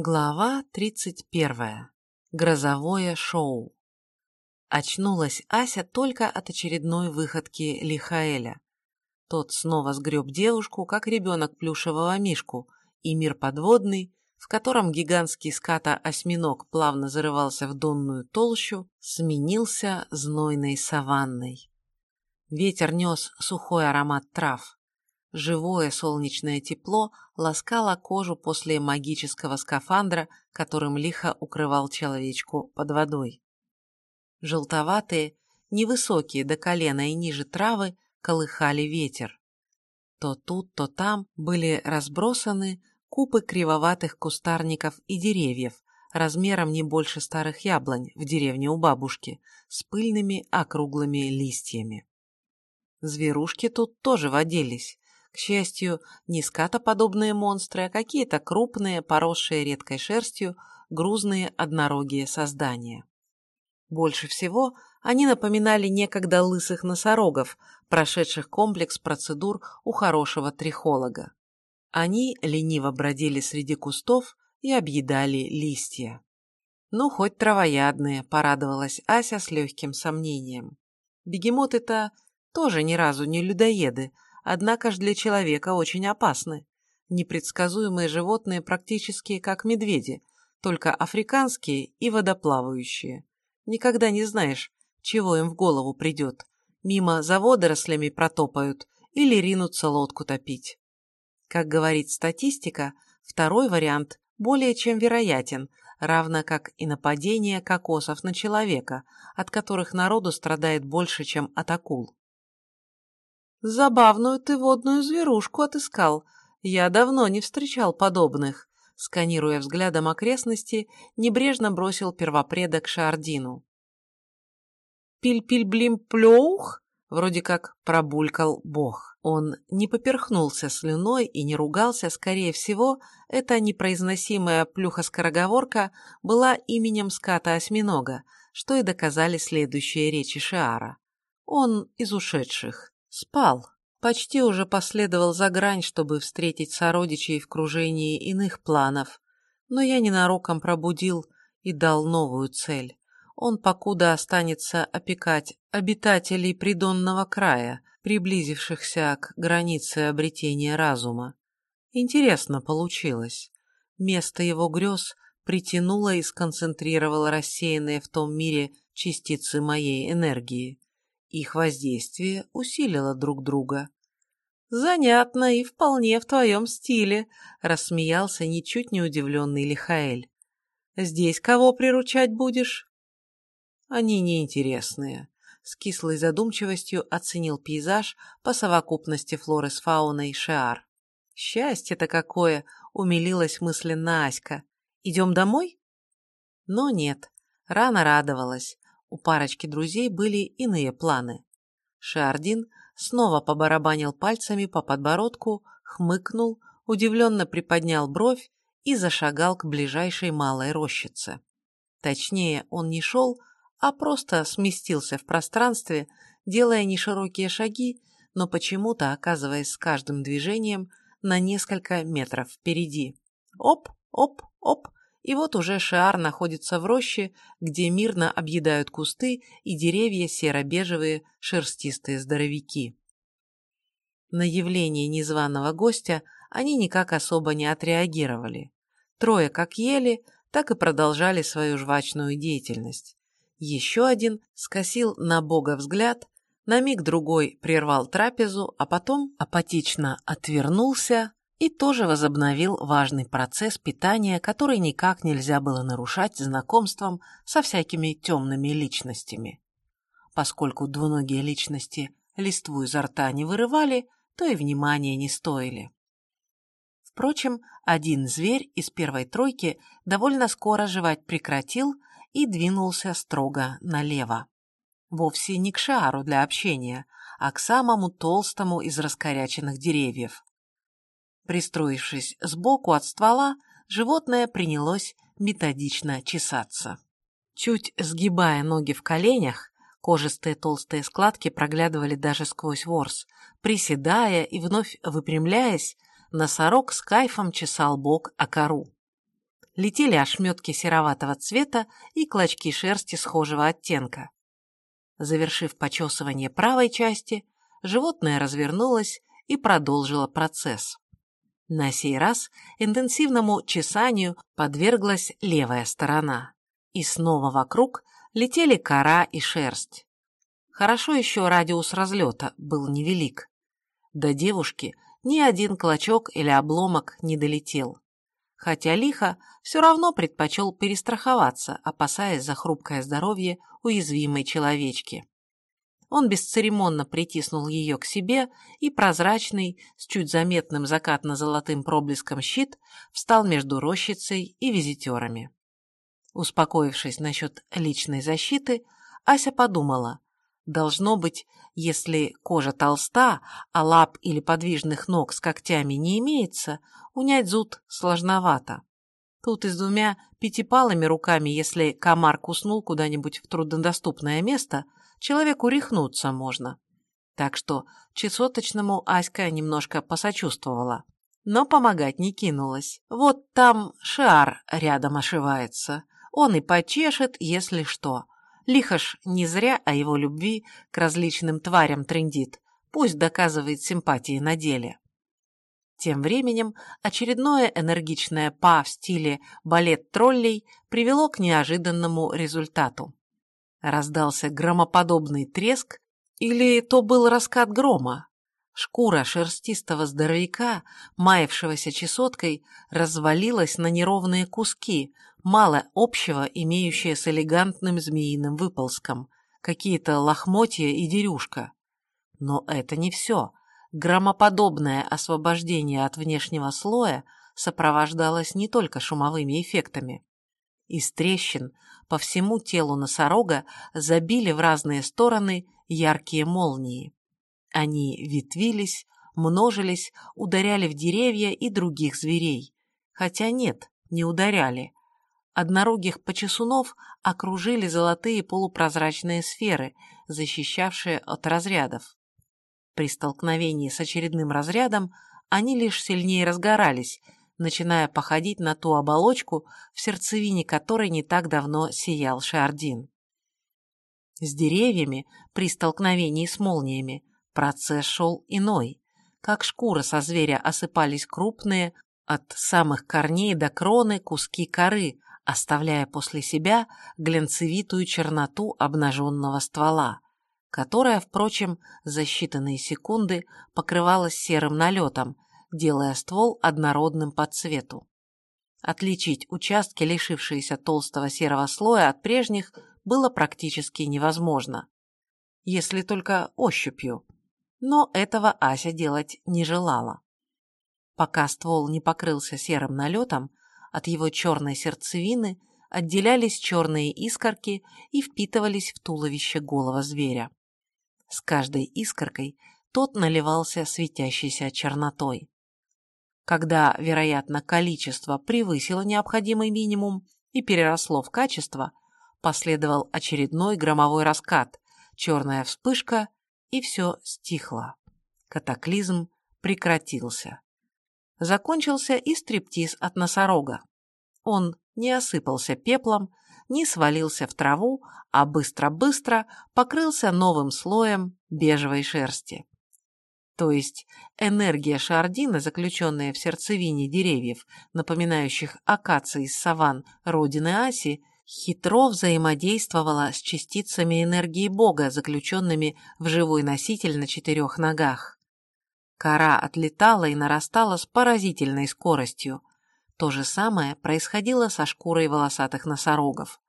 Глава 31. Грозовое шоу. Очнулась Ася только от очередной выходки Лихаэля. Тот снова сгреб девушку, как ребенок плюшевого мишку, и мир подводный, в котором гигантский ската-осьминог плавно зарывался в донную толщу, сменился знойной саванной. Ветер нес сухой аромат трав. Живое солнечное тепло ласкало кожу после магического скафандра, которым лихо укрывал человечку под водой. Желтоватые, невысокие до колена и ниже травы колыхали ветер. То тут, то там были разбросаны купы кривоватых кустарников и деревьев, размером не больше старых яблонь в деревне у бабушки, с пыльными округлыми листьями. Зверушки тут тоже водились, к счастью, не скатоподобные монстры, а какие-то крупные, поросшие редкой шерстью, грузные однорогие создания. Больше всего они напоминали некогда лысых носорогов, прошедших комплекс процедур у хорошего трихолога. Они лениво бродили среди кустов и объедали листья. «Ну, хоть травоядные», — порадовалась Ася с легким сомнением. «Бегемоты-то тоже ни разу не людоеды, однако ж для человека очень опасны. Непредсказуемые животные практически как медведи, только африканские и водоплавающие. Никогда не знаешь, чего им в голову придет. Мимо за водорослями протопают или ринутся лодку топить. Как говорит статистика, второй вариант более чем вероятен, равно как и нападение кокосов на человека, от которых народу страдает больше, чем от акул. «Забавную ты водную зверушку отыскал. Я давно не встречал подобных», — сканируя взглядом окрестности, небрежно бросил первопредок Шардину. «Пиль-пиль-блим-плеух?» — вроде как пробулькал бог. Он не поперхнулся слюной и не ругался, скорее всего, эта непроизносимая плюха-скороговорка была именем ската-осьминога, что и доказали следующие речи Шиара. Он из ушедших. Спал. Почти уже последовал за грань, чтобы встретить сородичей в кружении иных планов. Но я ненароком пробудил и дал новую цель. Он покуда останется опекать обитателей придонного края, приблизившихся к границе обретения разума. Интересно получилось. Место его грез притянуло и сконцентрировало рассеянные в том мире частицы моей энергии. Их воздействие усилило друг друга. «Занятно и вполне в твоем стиле», — рассмеялся ничуть не удивленный Лихаэль. «Здесь кого приручать будешь?» «Они неинтересные», — с кислой задумчивостью оценил пейзаж по совокупности флоры с фауной Шиар. «Счастье-то какое!» — умилилась мысленно Аська. «Идем домой?» Но нет, рано радовалась. У парочки друзей были иные планы. Шардин снова побарабанил пальцами по подбородку, хмыкнул, удивленно приподнял бровь и зашагал к ближайшей малой рощице. Точнее, он не шел, а просто сместился в пространстве, делая неширокие шаги, но почему-то оказываясь с каждым движением на несколько метров впереди. Оп, оп, оп, и вот уже Шиар находится в роще, где мирно объедают кусты и деревья серо-бежевые шерстистые здоровяки. На явление незваного гостя они никак особо не отреагировали. Трое как ели, так и продолжали свою жвачную деятельность. Еще один скосил на бога взгляд, на миг другой прервал трапезу, а потом апатично отвернулся и тоже возобновил важный процесс питания, который никак нельзя было нарушать знакомством со всякими темными личностями. Поскольку двуногие личности листву изо рта не вырывали, то и внимания не стоили. Впрочем, один зверь из первой тройки довольно скоро жевать прекратил и двинулся строго налево. Вовсе не к шару для общения, а к самому толстому из раскоряченных деревьев. Пристроившись сбоку от ствола, животное принялось методично чесаться. Чуть сгибая ноги в коленях, кожистые толстые складки проглядывали даже сквозь ворс. Приседая и вновь выпрямляясь, носорог с кайфом чесал бок о кору. летели ошметки сероватого цвета и клочки шерсти схожего оттенка. Завершив почесывание правой части, животное развернулось и продолжило процесс. На сей раз интенсивному чесанию подверглась левая сторона. И снова вокруг летели кора и шерсть. Хорошо еще радиус разлета был невелик. До девушки ни один клочок или обломок не долетел. Хотя лихо все равно предпочел перестраховаться, опасаясь за хрупкое здоровье уязвимой человечки. Он бесцеремонно притиснул ее к себе, и прозрачный, с чуть заметным закатно-золотым проблеском щит встал между рощицей и визитерами. Успокоившись насчет личной защиты, Ася подумала, должно быть, если кожа толста, а лап или подвижных ног с когтями не имеется, унять зуд сложновато. Тут и с двумя пятипалыми руками, если комар куснул куда-нибудь в труднодоступное место – человеку рехнуться можно. Так что чесоточному Аська немножко посочувствовала, но помогать не кинулась. Вот там шар рядом ошивается, он и почешет, если что. Лихош не зря о его любви к различным тварям трендит, пусть доказывает симпатии на деле. Тем временем очередное энергичное па в стиле балет троллей привело к неожиданному результату. Раздался громоподобный треск, или то был раскат грома. Шкура шерстистого здоровяка, маявшегося чесоткой, развалилась на неровные куски, мало общего имеющие с элегантным змеиным выползком, какие-то лохмотья и дерюшка. Но это не все. Громоподобное освобождение от внешнего слоя сопровождалось не только шумовыми эффектами. Из трещин по всему телу носорога забили в разные стороны яркие молнии. Они ветвились, множились, ударяли в деревья и других зверей. Хотя нет, не ударяли. Однорогих почесунов окружили золотые полупрозрачные сферы, защищавшие от разрядов. При столкновении с очередным разрядом они лишь сильнее разгорались, начиная походить на ту оболочку, в сердцевине которой не так давно сиял Шардин. С деревьями при столкновении с молниями процесс шел иной. Как шкура со зверя осыпались крупные, от самых корней до кроны куски коры, оставляя после себя глянцевитую черноту обнаженного ствола, которая, впрочем, за считанные секунды покрывалась серым налетом, делая ствол однородным по цвету. Отличить участки, лишившиеся толстого серого слоя, от прежних было практически невозможно. Если только ощупью. Но этого Ася делать не желала. Пока ствол не покрылся серым налетом, от его черной сердцевины отделялись черные искорки и впитывались в туловище голого зверя. С каждой искоркой тот наливался светящейся чернотой. Когда, вероятно, количество превысило необходимый минимум и переросло в качество, последовал очередной громовой раскат, черная вспышка, и все стихло. Катаклизм прекратился. Закончился и стриптиз от носорога. Он не осыпался пеплом, не свалился в траву, а быстро-быстро покрылся новым слоем бежевой шерсти. То есть энергия шардина, заключенная в сердцевине деревьев, напоминающих акации из саван родины Аси, хитро взаимодействовала с частицами энергии Бога, заключенными в живой носитель на четырех ногах. Кора отлетала и нарастала с поразительной скоростью. То же самое происходило со шкурой волосатых носорогов.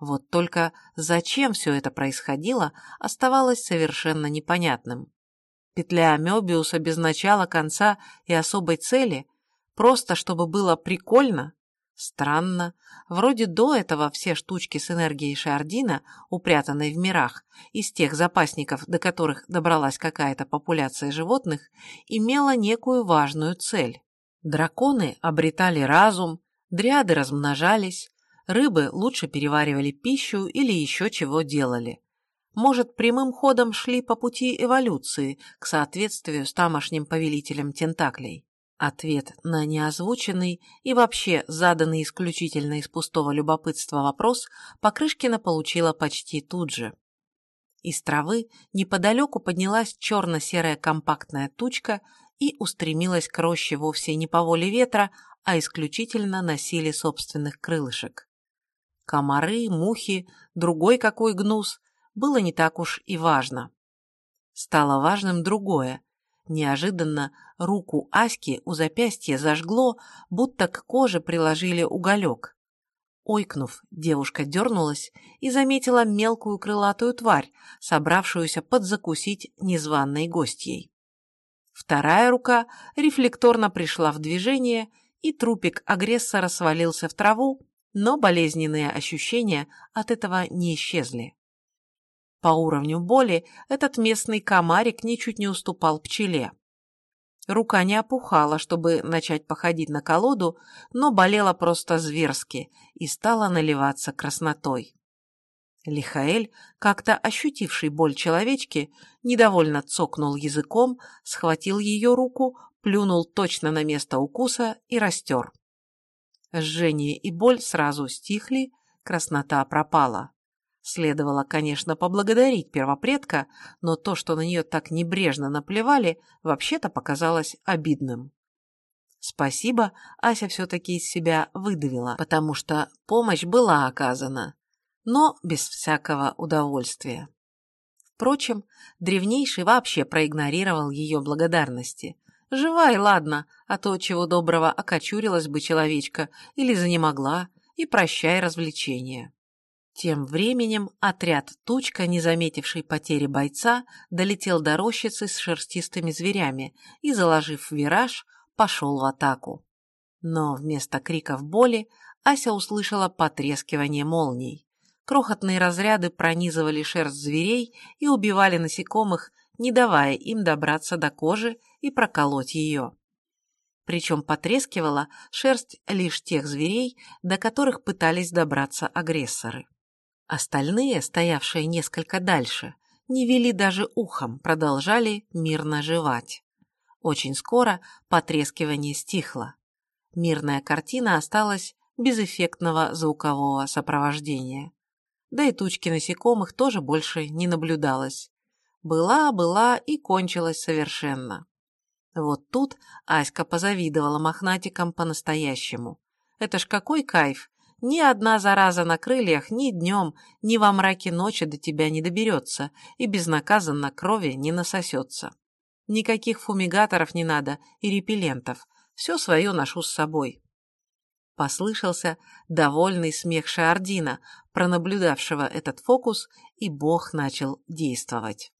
Вот только зачем все это происходило, оставалось совершенно непонятным. Петля Мёбиуса без начала, конца и особой цели, просто чтобы было прикольно? Странно. Вроде до этого все штучки с энергией Шардина, упрятанной в мирах, из тех запасников, до которых добралась какая-то популяция животных, имела некую важную цель. Драконы обретали разум, дриады размножались, рыбы лучше переваривали пищу или еще чего делали может, прямым ходом шли по пути эволюции к соответствию с тамошним повелителем тентаклей. Ответ на неозвученный и вообще заданный исключительно из пустого любопытства вопрос Покрышкина получила почти тут же. Из травы неподалеку поднялась черно-серая компактная тучка и устремилась к роще вовсе не по воле ветра, а исключительно на силе собственных крылышек. Комары, мухи, другой какой гнус было не так уж и важно. Стало важным другое. Неожиданно руку Аськи у запястья зажгло, будто к коже приложили уголек. Ойкнув, девушка дернулась и заметила мелкую крылатую тварь, собравшуюся подзакусить незваной гостьей. Вторая рука рефлекторно пришла в движение, и трупик агрессора свалился в траву, но болезненные ощущения от этого не исчезли. По уровню боли этот местный комарик ничуть не уступал пчеле. Рука не опухала, чтобы начать походить на колоду, но болела просто зверски и стала наливаться краснотой. Лихаэль, как-то ощутивший боль человечки, недовольно цокнул языком, схватил ее руку, плюнул точно на место укуса и растер. Жжение и боль сразу стихли, краснота пропала. Следовало, конечно, поблагодарить первопредка, но то, что на нее так небрежно наплевали, вообще-то показалось обидным. Спасибо, Ася все-таки из себя выдавила, потому что помощь была оказана, но без всякого удовольствия. Впрочем, древнейший вообще проигнорировал ее благодарности. Жива и ладно, а то, чего доброго, окочурилась бы человечка или занемогла, и прощай развлечения. Тем временем отряд Тучка, не заметивший потери бойца, долетел до рощицы с шерстистыми зверями и, заложив вираж, пошел в атаку. Но вместо криков боли Ася услышала потрескивание молний. Крохотные разряды пронизывали шерсть зверей и убивали насекомых, не давая им добраться до кожи и проколоть ее. Причем потрескивала шерсть лишь тех зверей, до которых пытались добраться агрессоры. Остальные, стоявшие несколько дальше, не вели даже ухом, продолжали мирно жевать. Очень скоро потрескивание стихло. Мирная картина осталась без эффектного звукового сопровождения. Да и тучки насекомых тоже больше не наблюдалось. Была, была и кончилась совершенно. Вот тут Аська позавидовала мохнатикам по-настоящему. Это ж какой кайф ни одна зараза на крыльях ни днем, ни во мраке ночи до тебя не доберется и безнаказанно крови не насосется. Никаких фумигаторов не надо и репеллентов. Все свое ношу с собой. Послышался довольный смех Шаордина, пронаблюдавшего этот фокус, и бог начал действовать.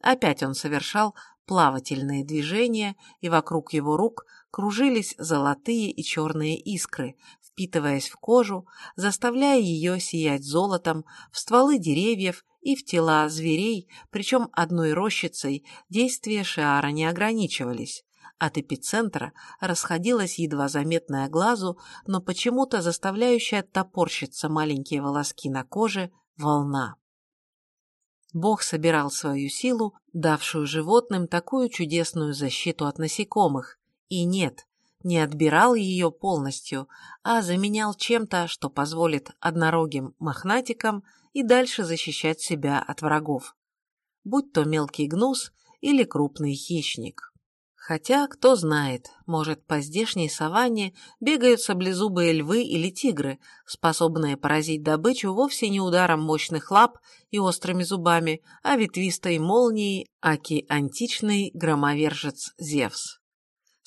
Опять он совершал плавательные движения, и вокруг его рук кружились золотые и черные искры, впитываясь в кожу, заставляя ее сиять золотом, в стволы деревьев и в тела зверей, причем одной рощицей действия Шиара не ограничивались. От эпицентра расходилась едва заметная глазу, но почему-то заставляющая топорщиться маленькие волоски на коже волна. Бог собирал свою силу, давшую животным такую чудесную защиту от насекомых. И нет, не отбирал ее полностью, а заменял чем-то, что позволит однорогим мохнатикам и дальше защищать себя от врагов, будь то мелкий гнус или крупный хищник. Хотя, кто знает, может, по здешней саванне бегают саблезубые львы или тигры, способные поразить добычу вовсе не ударом мощных лап и острыми зубами, а ветвистой молнией, аки античный громовержец Зевс.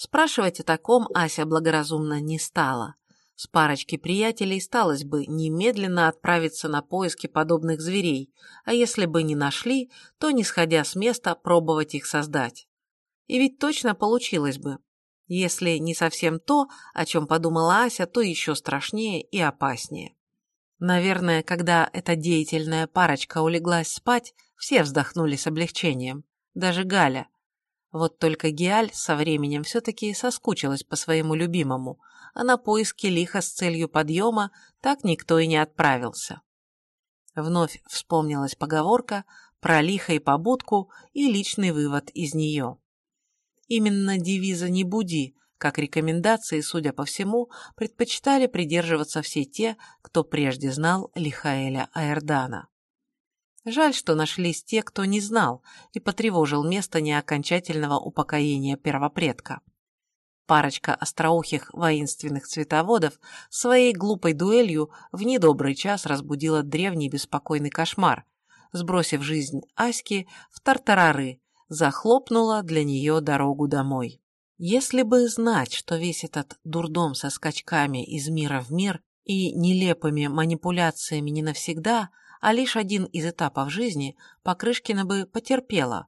Спрашивать о таком Ася благоразумно не стала. С парочки приятелей сталось бы немедленно отправиться на поиски подобных зверей, а если бы не нашли, то, не сходя с места, пробовать их создать. И ведь точно получилось бы. Если не совсем то, о чем подумала Ася, то еще страшнее и опаснее. Наверное, когда эта деятельная парочка улеглась спать, все вздохнули с облегчением. Даже Галя, вот только Гиаль со временем все-таки соскучилась по своему любимому, а на поиски лиха с целью подъема так никто и не отправился. Вновь вспомнилась поговорка про лихо и побудку и личный вывод из нее. Именно девиза «не буди», Как рекомендации, судя по всему, предпочитали придерживаться все те, кто прежде знал Лихаэля Аэрдана. Жаль, что нашлись те, кто не знал и потревожил место неокончательного упокоения первопредка. Парочка остроухих воинственных цветоводов своей глупой дуэлью в недобрый час разбудила древний беспокойный кошмар, сбросив жизнь Аськи в тартарары, захлопнула для нее дорогу домой. Если бы знать, что весь этот дурдом со скачками из мира в мир и нелепыми манипуляциями не навсегда – а лишь один из этапов жизни, Покрышкина бы потерпела.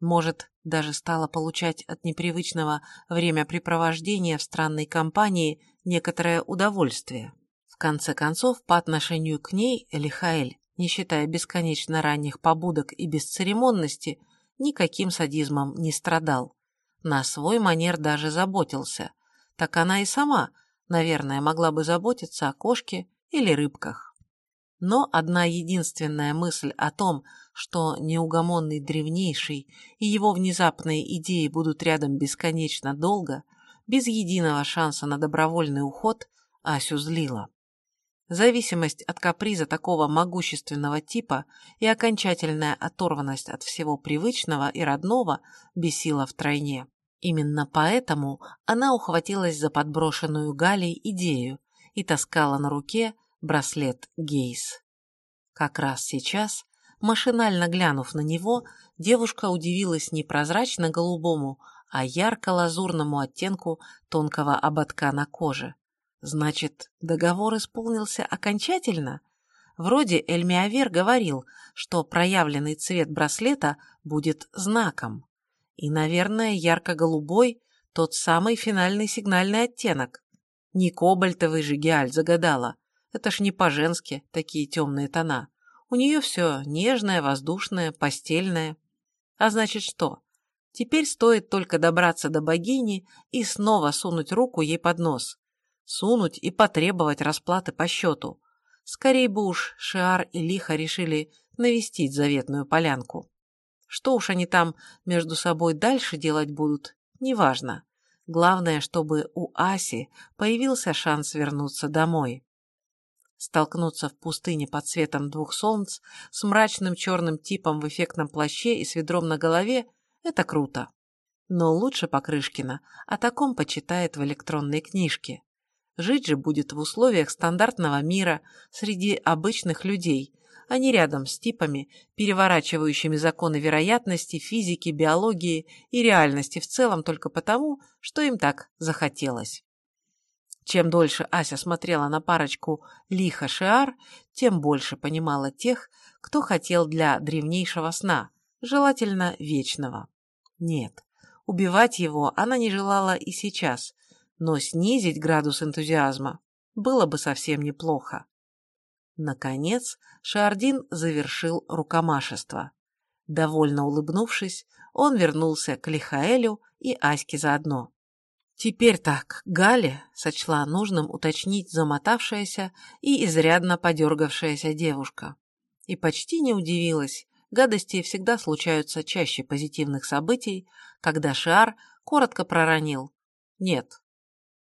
Может, даже стала получать от непривычного времяпрепровождения в странной компании некоторое удовольствие. В конце концов, по отношению к ней Элихаэль, не считая бесконечно ранних побудок и бесцеремонности, никаким садизмом не страдал. На свой манер даже заботился. Так она и сама, наверное, могла бы заботиться о кошке или рыбках. Но одна единственная мысль о том, что неугомонный древнейший и его внезапные идеи будут рядом бесконечно долго, без единого шанса на добровольный уход, Асю злила. Зависимость от каприза такого могущественного типа и окончательная оторванность от всего привычного и родного бесила втройне. Именно поэтому она ухватилась за подброшенную Галей идею и таскала на руке браслет Гейс. Как раз сейчас, машинально глянув на него, девушка удивилась не прозрачно-голубому, а ярко-лазурному оттенку тонкого ободка на коже. Значит, договор исполнился окончательно? Вроде Эльмиавер говорил, что проявленный цвет браслета будет знаком. И, наверное, ярко-голубой – тот самый финальный сигнальный оттенок. Не кобальтовый же Геаль загадала, это ж не по-женски, такие темные тона. У нее все нежное, воздушное, постельное. А значит что? Теперь стоит только добраться до богини и снова сунуть руку ей под нос. Сунуть и потребовать расплаты по счету. Скорей бы уж Шиар и Лиха решили навестить заветную полянку. Что уж они там между собой дальше делать будут, неважно. Главное, чтобы у Аси появился шанс вернуться домой. Столкнуться в пустыне под светом двух солнц с мрачным черным типом в эффектном плаще и с ведром на голове – это круто. Но лучше Покрышкина о таком почитает в электронной книжке. Жить же будет в условиях стандартного мира среди обычных людей, а не рядом с типами, переворачивающими законы вероятности, физики, биологии и реальности в целом только потому, что им так захотелось. Чем дольше Ася смотрела на парочку Лиха Шиар, тем больше понимала тех, кто хотел для древнейшего сна, желательно вечного. Нет, убивать его она не желала и сейчас, но снизить градус энтузиазма было бы совсем неплохо. Наконец, Шардин завершил рукомашество. Довольно улыбнувшись, он вернулся к Лихаэлю и Аське заодно. Теперь так, Галя сочла нужным уточнить замотавшаяся и изрядно подергавшаяся девушка. И почти не удивилась, гадости всегда случаются чаще позитивных событий, когда Шиар коротко проронил. Нет,